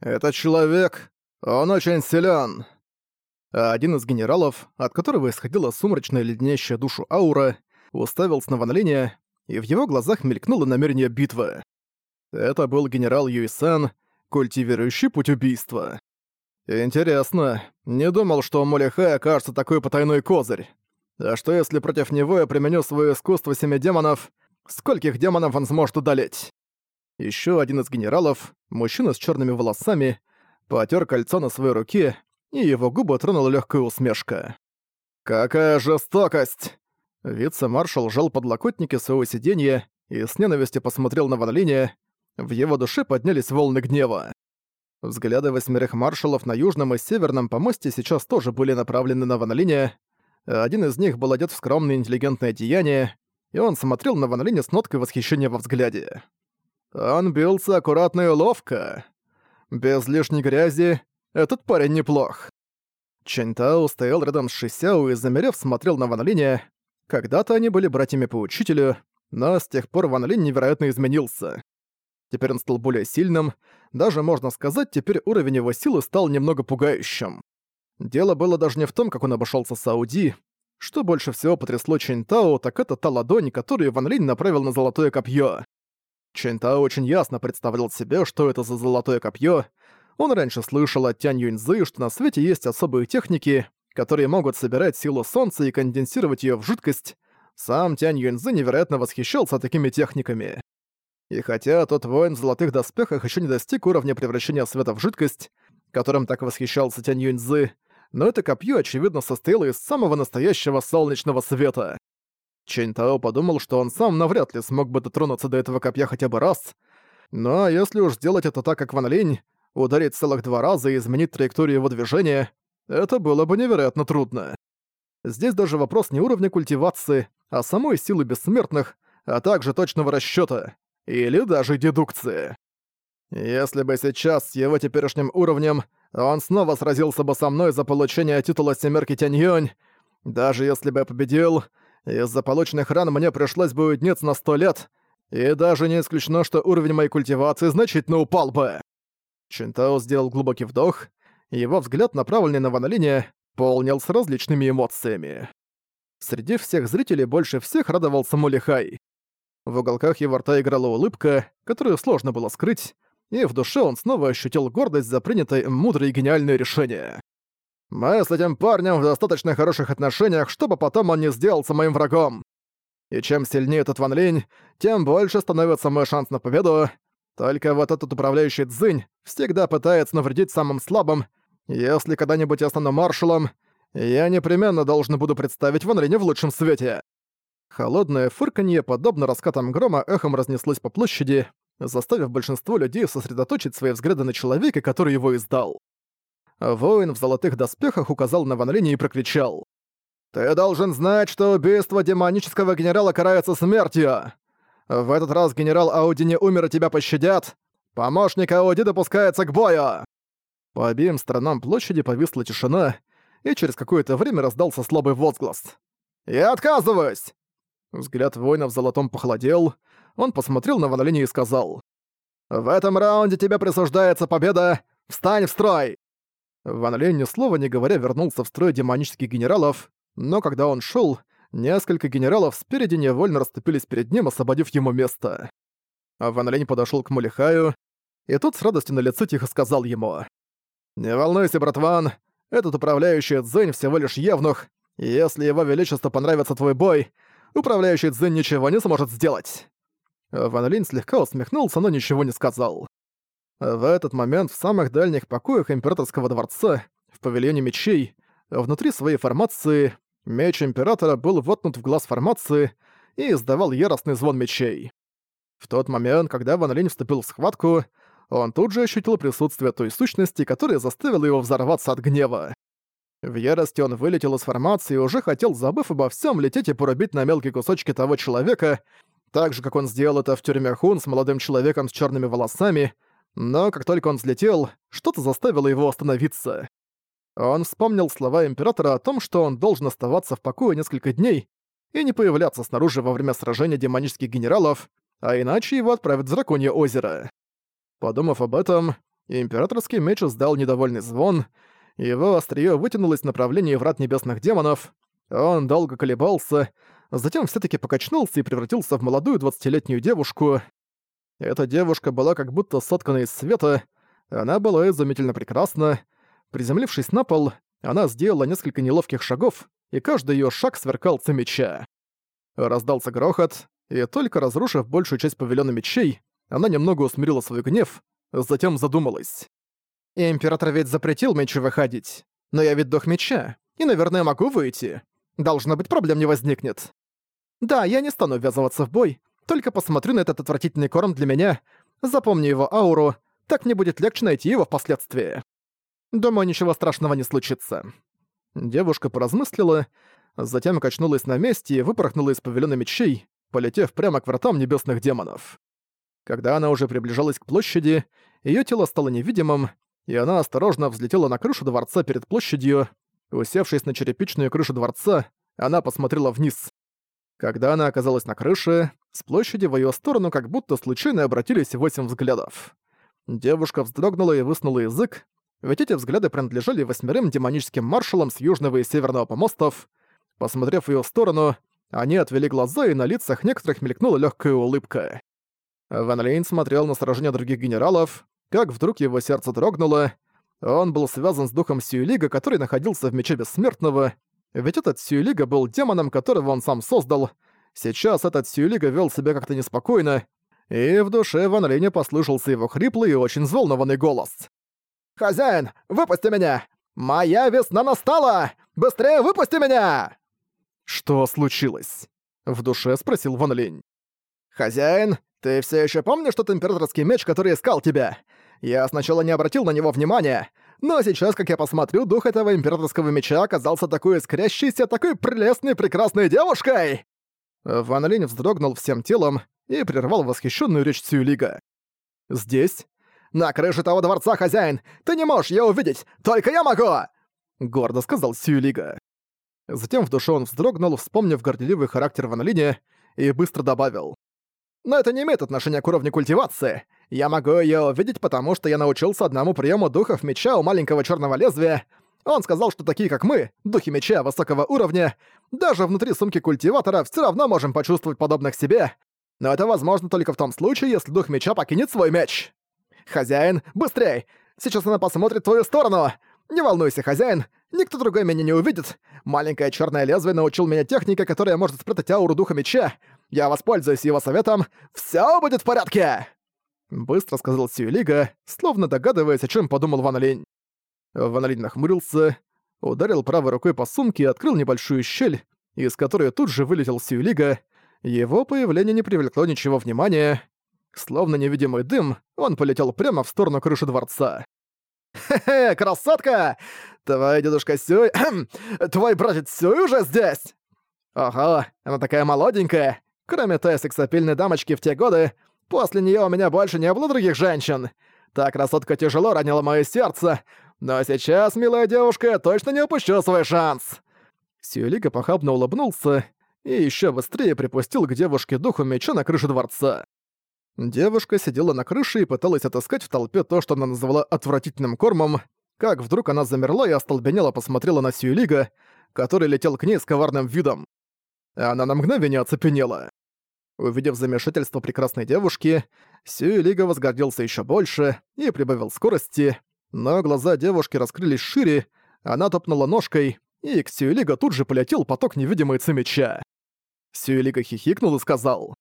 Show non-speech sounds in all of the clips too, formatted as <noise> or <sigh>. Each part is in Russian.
«Это человек. Он очень силен. А один из генералов, от которого исходила сумрачная леденящая душу аура, уставился на Ван Линя, и в его глазах мелькнуло намерение битвы. Это был генерал Юйсан, культивирующий путь убийства. Интересно, не думал, что у Молихай окажется такой потайной козырь. А что если против него я применю свое искусство семи демонов? Скольких демонов он сможет удалить? Еще один из генералов, мужчина с черными волосами, потер кольцо на своей руке, и его губы тронула легкая усмешка. «Какая жестокость!» Вице-маршал жал подлокотники своего сиденья и с ненавистью посмотрел на Ван Линя. В его душе поднялись волны гнева. Взгляды восьмерых маршалов на южном и северном помосте сейчас тоже были направлены на Ван Линя. Один из них был одет в скромное интеллигентное деяние, и он смотрел на Ван Линя с ноткой восхищения во взгляде. Он бился аккуратно и ловко. Без лишней грязи этот парень неплох. Чэньтао стоял рядом с Шисяо и, замерев, смотрел на Ван Линя. Когда-то они были братьями по учителю, но с тех пор Ван Линь невероятно изменился. Теперь он стал более сильным, даже, можно сказать, теперь уровень его силы стал немного пугающим. Дело было даже не в том, как он обошелся с Ауди. Что больше всего потрясло Чэньтао, так это та ладонь, которую Ван Линь направил на золотое копье. Чэньтао очень ясно представлял себе, что это за золотое копье. Он раньше слышал от Тянь Юньзы, что на свете есть особые техники, которые могут собирать силу солнца и конденсировать ее в жидкость, сам Тянь Юньзы невероятно восхищался такими техниками. И хотя тот воин в золотых доспехах еще не достиг уровня превращения света в жидкость, которым так восхищался Тянь Юньзы, но это копье, очевидно, состояло из самого настоящего солнечного света. Чэнь Тао подумал, что он сам навряд ли смог бы дотронуться до этого копья хотя бы раз, но если уж сделать это так, как Ван Линь, ударить целых два раза и изменить траекторию его движения, это было бы невероятно трудно. Здесь даже вопрос не уровня культивации, а самой силы бессмертных, а также точного расчёта, или даже дедукции. Если бы сейчас с его теперешним уровнем он снова сразился бы со мной за получение титула «Семерки Тяньюнь», даже если бы я победил, из-за полученных ран мне пришлось бы уединиться на сто лет, и даже не исключено, что уровень моей культивации значительно упал бы. Чинтао сделал глубокий вдох, и его взгляд, направленный на Ван Линя, полнился различными эмоциями. Среди всех зрителей больше всех радовался Мулихай. В уголках его рта играла улыбка, которую сложно было скрыть, и в душе он снова ощутил гордость за принятое мудрое и гениальное решение. «Мы с этим парнем в достаточно хороших отношениях, чтобы потом он не сделался моим врагом. И чем сильнее этот Ван Линь, тем больше становится мой шанс на победу. Только вот этот управляющий Цзинь всегда пытается навредить самым слабым. Если когда-нибудь я стану маршалом, я непременно должен буду представить Ван Линя в лучшем свете». Холодное фырканье, подобно раскатам грома, эхом разнеслось по площади, заставив большинство людей сосредоточить свои взгляды на человека, который его издал. Воин в золотых доспехах указал на Ван Линя и прокричал. «Ты должен знать, что убийство демонического генерала карается смертью! В этот раз генерал Ауди не умер и тебя пощадят! Помощник Ауди допускается к бою!» По обеим сторонам площади повисла тишина, и через какое-то время раздался слабый возглас. «Я отказываюсь!» Взгляд воина в золотом похолодел, он посмотрел на Ван и сказал. «В этом раунде тебе присуждается победа! Встань в строй!» Ван Линь, ни слова не говоря, вернулся в строй демонических генералов, но когда он шел, несколько генералов спереди невольно расступились перед ним, освободив ему место. Ван Линь подошёл к Мулихаю, и тот с радостью на лице тихо сказал ему. «Не волнуйся, братван, этот управляющий Цзэнь всего лишь евнух, и если его величеству понравится твой бой, управляющий Цзэнь ничего не сможет сделать». Ван Линь слегка усмехнулся, но ничего не сказал. В этот момент в самых дальних покоях Императорского дворца, в павильоне мечей, внутри своей формации, меч Императора был воткнут в глаз формации и издавал яростный звон мечей. В тот момент, когда Ван Линь вступил в схватку, он тут же ощутил присутствие той сущности, которая заставила его взорваться от гнева. В ярости он вылетел из формации и уже хотел, забыв обо всем, лететь и порубить на мелкие кусочки того человека, так же, как он сделал это в тюрьме Хун с молодым человеком с черными волосами, но как только он взлетел, что-то заставило его остановиться. Он вспомнил слова Императора о том, что он должен оставаться в покое несколько дней и не появляться снаружи во время сражения демонических генералов, а иначе его отправят в Драконье озеро. Подумав об этом, императорский меч издал недовольный звон, его острие вытянулось в направлении врат небесных демонов, он долго колебался, затем все таки покачнулся и превратился в молодую двадцатилетнюю девушку. Эта девушка была как будто соткана из света, она была изумительно прекрасна. Приземлившись на пол, она сделала несколько неловких шагов, и каждый ее шаг сверкался меча. Раздался грохот, и только разрушив большую часть павильона мечей, она немного усмирила свой гнев, затем задумалась. «Император ведь запретил мечу выходить, но я ведь дух меча, и, наверное, могу выйти. Должно быть, проблем не возникнет. Да, я не стану ввязываться в бой, только посмотрю на этот отвратительный корм для меня, запомню его ауру, так мне будет легче найти его впоследствии. Думаю, ничего страшного не случится». Девушка поразмыслила, затем качнулась на месте и выпорхнула из павильона мечей, полетев прямо к вратам небесных демонов. Когда она уже приближалась к площади, ее тело стало невидимым, и она осторожно взлетела на крышу дворца перед площадью. Усевшись на черепичную крышу дворца, она посмотрела вниз. Когда она оказалась на крыше, с площади в её сторону как будто случайно обратились восемь взглядов. Девушка вздрогнула и высунула язык, ведь эти взгляды принадлежали восьмерым демоническим маршалам с южного и северного помостов. Посмотрев в её сторону, они отвели глаза, и на лицах некоторых мелькнула легкая улыбка. Ван Лейн смотрел на сражение других генералов, как вдруг его сердце дрогнуло. Он был связан с духом Сюэлига, который находился в Мече Бессмертного, ведь этот Сюэлига был демоном, которого он сам создал. Сейчас этот Сюэлига вел себя как-то неспокойно, и в душе Ван Лейня послышался его хриплый и очень взволнованный голос. «Хозяин, выпусти меня! Моя весна настала! Быстрее выпусти меня!» «Что случилось?» — в душе спросил Ван Линь. «Хозяин, ты все еще помнишь тот императорский меч, который искал тебя? Я сначала не обратил на него внимания, но сейчас, как я посмотрю, дух этого императорского меча оказался такой искрящейся, такой прелестной, прекрасной девушкой!» Ван Линь вздрогнул всем телом и прервал восхищенную речь Цюлига. «Здесь? На крыше того дворца, хозяин! Ты не можешь ее увидеть! Только я могу!» Гордо сказал Сюлига. Затем в душе он вздрогнул, вспомнив горделивый характер Ван Линя, и быстро добавил. «Но это не имеет отношения к уровню культивации. Я могу ее увидеть, потому что я научился одному приему духов меча у маленького черного лезвия. Он сказал, что такие, как мы, духи меча высокого уровня, даже внутри сумки культиватора все равно можем почувствовать подобных себе. Но это возможно только в том случае, если дух меча покинет свой меч. Хозяин, быстрей! Сейчас она посмотрит в твою сторону! Не волнуйся, хозяин, никто другой меня не увидит. Маленькое черное лезвие научил меня технике, которая может спрятать ауру духа меча. Я воспользуюсь его советом. Все будет в порядке!» Быстро сказал Сюэлига, словно догадываясь, о чем подумал Ван Линь. Ван Линь нахмурился, ударил правой рукой по сумке и открыл небольшую щель, из которой тут же вылетел Сюэлига, его появление не привлекло ничего внимания. Словно невидимый дым, он полетел прямо в сторону крыши дворца. «Хе-хе, красотка! Твой дедушка Сюй... <clears throat> Твой братец Сюй уже здесь!» «Ого, она такая молоденькая! Кроме той сексапильной дамочки в те годы, после нее у меня больше не было других женщин. Та красотка тяжело ранила мое сердце, но сейчас, милая девушка, я точно не упущу свой шанс!» Сюэлика похабно улыбнулся и еще быстрее припустил к девушке духу меча на крыше дворца. Девушка сидела на крыше и пыталась отыскать в толпе то, что она назвала отвратительным кормом, как вдруг она замерла и остолбенело посмотрела на Сьюлига, который летел к ней с коварным видом. Она на мгновение оцепенела. Увидев замешательство прекрасной девушки, Сьюлига возгордился еще больше и прибавил скорости, но глаза девушки раскрылись шире, она топнула ножкой, и к Сьюлига тут же полетел поток невидимой цемеча. Сюэлика хихикнул и сказал.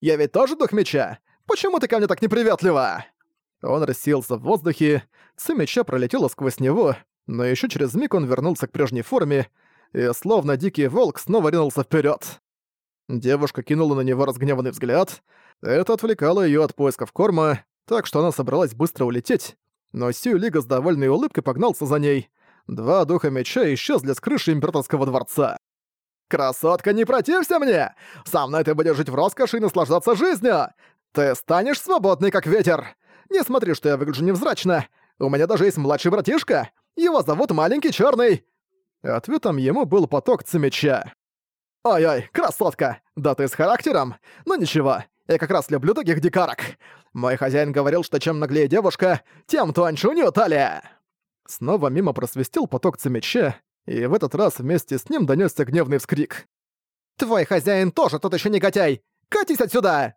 «Я ведь тоже дух меча? Почему ты ко мне так неприветливо?» Он рассеялся в воздухе, цы меча пролетела сквозь него, но еще через миг он вернулся к прежней форме и, словно дикий волк, снова ринулся вперед. Девушка кинула на него разгневанный взгляд. Это отвлекало ее от поисков корма, так что она собралась быстро улететь, но Сью Лига с довольной улыбкой погнался за ней. Два духа меча исчезли с крыши императорского дворца. «Красотка, не протився мне! Со мной ты будешь жить в роскоши и наслаждаться жизнью! Ты станешь свободной, как ветер! Не смотри, что я выгляжу невзрачно! У меня даже есть младший братишка! Его зовут Маленький Чёрный!» Ответом ему был поток цемеча. «Ой-ой, красотка! Да ты с характером! Ну ничего, Я как раз люблю таких дикарок. Мой хозяин говорил, что чем наглее девушка, тем тоньше у неё талия. Снова мимо просвистел поток цемеча, и в этот раз вместе с ним донёсся гневный вскрик. «Твой хозяин тоже тот ещё негодяй! Катись отсюда!»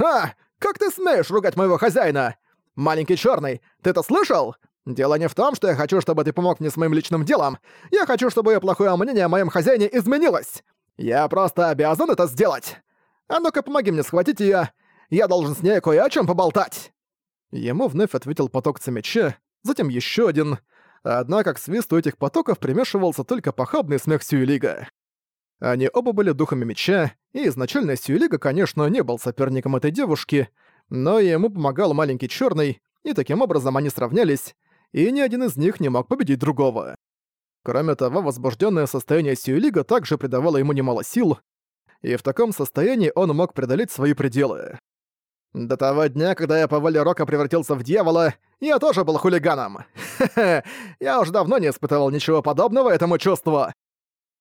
«А! Как ты смеешь ругать моего хозяина? Маленький чёрный, ты это слышал? Дело не в том, что я хочу, чтобы ты помог мне с моим личным делом. Я хочу, чтобы её плохое мнение о моем хозяине изменилось. Я просто обязан это сделать. А ну-ка помоги мне схватить её. Я должен с ней кое о чём поболтать». Ему вновь ответил поток цемеча, затем еще один. Однако к свисту этих потоков примешивался только похабный смех Сюэлига. Они оба были духами меча, и изначально Сюэлига, конечно, не был соперником этой девушки, но ему помогал маленький черный, и таким образом они сравнялись, и ни один из них не мог победить другого. Кроме того, возбужденное состояние Сюэлига также придавало ему немало сил, и в таком состоянии он мог преодолеть свои пределы. До того дня, когда я по воле Рока превратился в дьявола, я тоже был хулиганом. Хе-хе, я уже давно не испытывал ничего подобного этому чувству.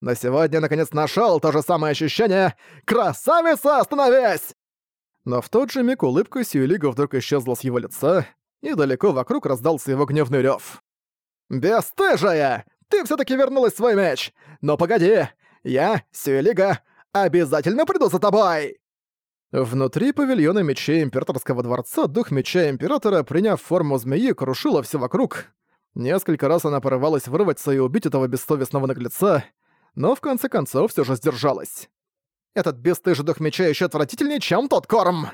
Но сегодня наконец нашел то же самое ощущение «Красавица, остановись!» Но в тот же миг улыбка Сьюлига вдруг исчезла с его лица, и далеко вокруг раздался его гневный рёв. «Бестыжая! Ты все таки вернулась в свой меч! Но погоди! Я, Сьюлига, обязательно приду за тобой!» Внутри павильона мечей Императорского дворца дух меча Императора, приняв форму змеи, крушила все вокруг. Несколько раз она порывалась вырваться и убить этого бессовестного наглеца, но в конце концов все же сдержалась. «Этот бесстыжий дух меча еще отвратительнее, чем тот корм!»